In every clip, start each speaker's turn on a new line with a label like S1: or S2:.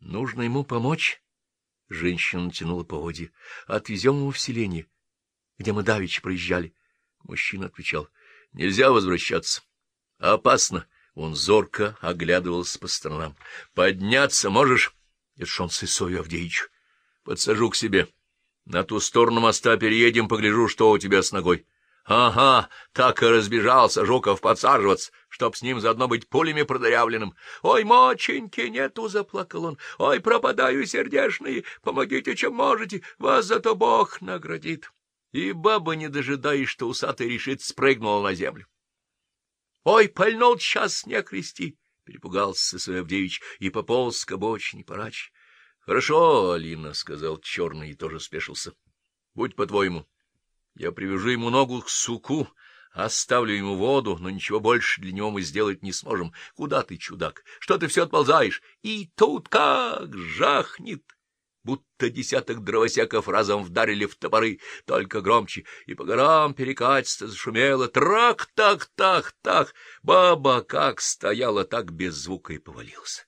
S1: — Нужно ему помочь. Женщина натянула поводья. — Отвезем его в селение, где мы давеча проезжали. Мужчина отвечал. — Нельзя возвращаться. Опасно. Он зорко оглядывался по сторонам. — Подняться можешь? Это ж он с Исою Авдеичу. Подсажу к себе. На ту сторону моста переедем, погляжу, что у тебя с ногой. Ага, так и разбежался Жуков подсаживаться, чтоб с ним заодно быть пулями продырявленным. Ой, моченьки нету, — заплакал он. Ой, пропадаю, сердешные, помогите, чем можете, вас зато Бог наградит. И баба, не дожидаясь, что усатый решит, спрыгнула на землю. Ой, пальнул сейчас не крести, — перепугался Сысоевдевич и пополз к обочине порачь. — Хорошо, Алина, — сказал черный и тоже спешился. — Будь по-твоему. Я привяжу ему ногу к суку, оставлю ему воду, но ничего больше для него мы сделать не сможем. Куда ты, чудак? Что ты все отползаешь? И тут как жахнет! Будто десяток дровосеков разом вдарили в топоры, только громче, и по горам перекатисто зашумело. Трак-так-так-так! Баба как стояла, так без звука и повалился.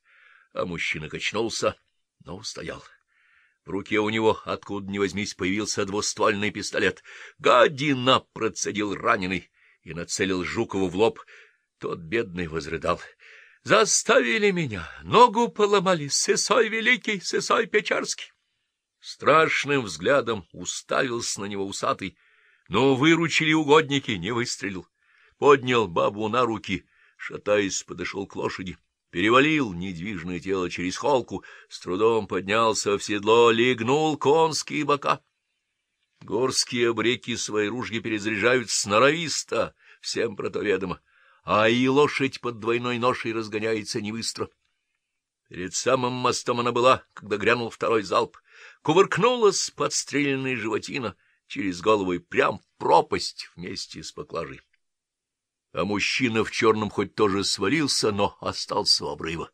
S1: А мужчина качнулся, но устоял. В руке у него, откуда ни возьмись, появился двуствольный пистолет. «Гадина!» — процедил раненый и нацелил Жукову в лоб. Тот бедный возрыдал. «Заставили меня, ногу поломали, сысой великий, сысой печарский!» Страшным взглядом уставился на него усатый, но выручили угодники, не выстрелил. Поднял бабу на руки, шатаясь, подошел к лошади перевалил недвижное тело через холку, с трудом поднялся в седло, легнул конские бока. Горские обреки свои ружья перезаряжают сноровисто, всем про то ведомо, а и лошадь под двойной ношей разгоняется невыстро. Перед самым мостом она была, когда грянул второй залп. Кувыркнулась подстреленная животина через голову и прям пропасть вместе с поклажей а мужчина в черном хоть тоже свалился, но остался у обрыва,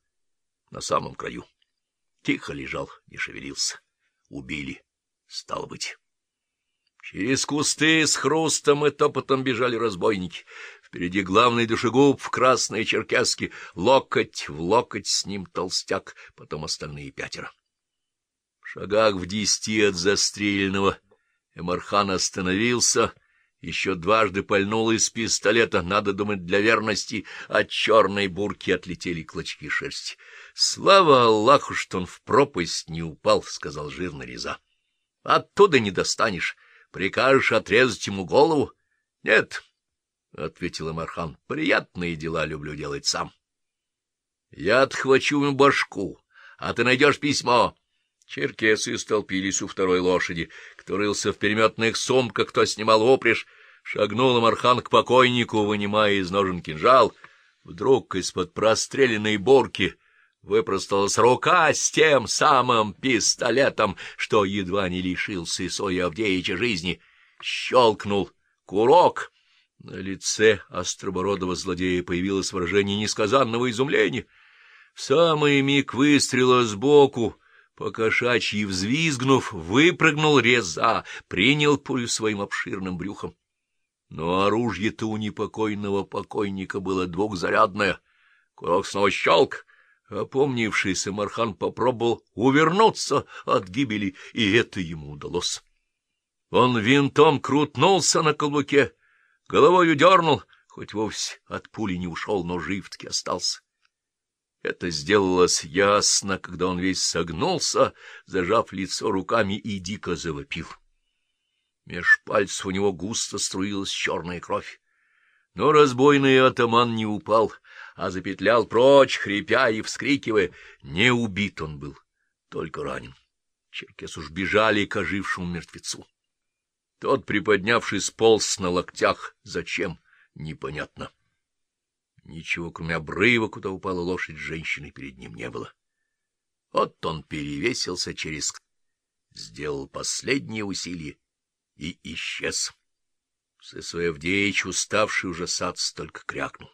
S1: на самом краю. Тихо лежал, не шевелился. Убили, стало быть. Через кусты с хрустом и топотом бежали разбойники. Впереди главный душегуб в красной черкеске, локоть в локоть с ним толстяк, потом остальные пятеро. В шагах в десяти от застреленного Эмархан остановился — еще дважды пальнул из пистолета, надо думать, для верности, от черной бурки отлетели клочки шерсти. — Слава Аллаху, что он в пропасть не упал, — сказал жирный Реза. — Оттуда не достанешь. Прикажешь отрезать ему голову? — Нет, — ответил Мархан. — приятные дела люблю делать сам. — Я отхвачу ему башку, а ты найдешь письмо. Черкесы столпились у второй лошади. Кто рылся в переметных сумках, кто снимал опряжь. Шагнул Мархан к покойнику, вынимая из ножен кинжал. Вдруг из-под простреленной бурки выпросталась рука с тем самым пистолетом, что едва не лишился Исоя Авдеича жизни. Щелкнул курок. На лице остробородого злодея появилось выражение несказанного изумления. В самый миг выстрела сбоку Покошачьи взвизгнув, выпрыгнул реза, принял пулю своим обширным брюхом. Но оружие-то у непокойного покойника было двухзарядное. Курок снова щелк. Опомнившийся Мархан попробовал увернуться от гибели, и это ему удалось. Он винтом крутнулся на каблуке, головой дернул, хоть вовсе от пули не ушел, но жив-таки остался. Это сделалось ясно, когда он весь согнулся, зажав лицо руками и дико завопил. Меж пальцев у него густо струилась черная кровь. Но разбойный атаман не упал, а запетлял прочь, хрипя и вскрикивая. Не убит он был, только ранен. Черкес уж бежали к ожившему мертвецу. Тот, приподнявшись, полз на локтях. Зачем? Непонятно. Ничего, кроме обрыва, куда упала лошадь, женщины перед ним не было. Вот он перевесился через... Сделал последнее усилие и исчез. Сысой Авдеич, уставший ужасаться, только крякнул.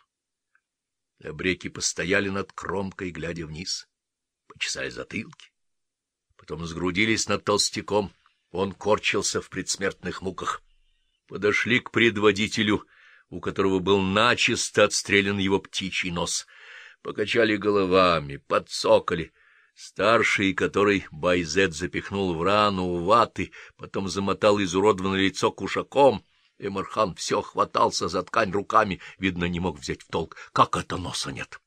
S1: Обреки постояли над кромкой, глядя вниз, почесали затылки. Потом сгрудились над толстяком. Он корчился в предсмертных муках. Подошли к предводителю — у которого был начисто отстрелян его птичий нос. Покачали головами, подсокали. Старший, который Байзет запихнул в рану ваты, потом замотал изуродованное лицо кушаком, Эмархан все хватался за ткань руками, видно, не мог взять в толк. Как это носа нет?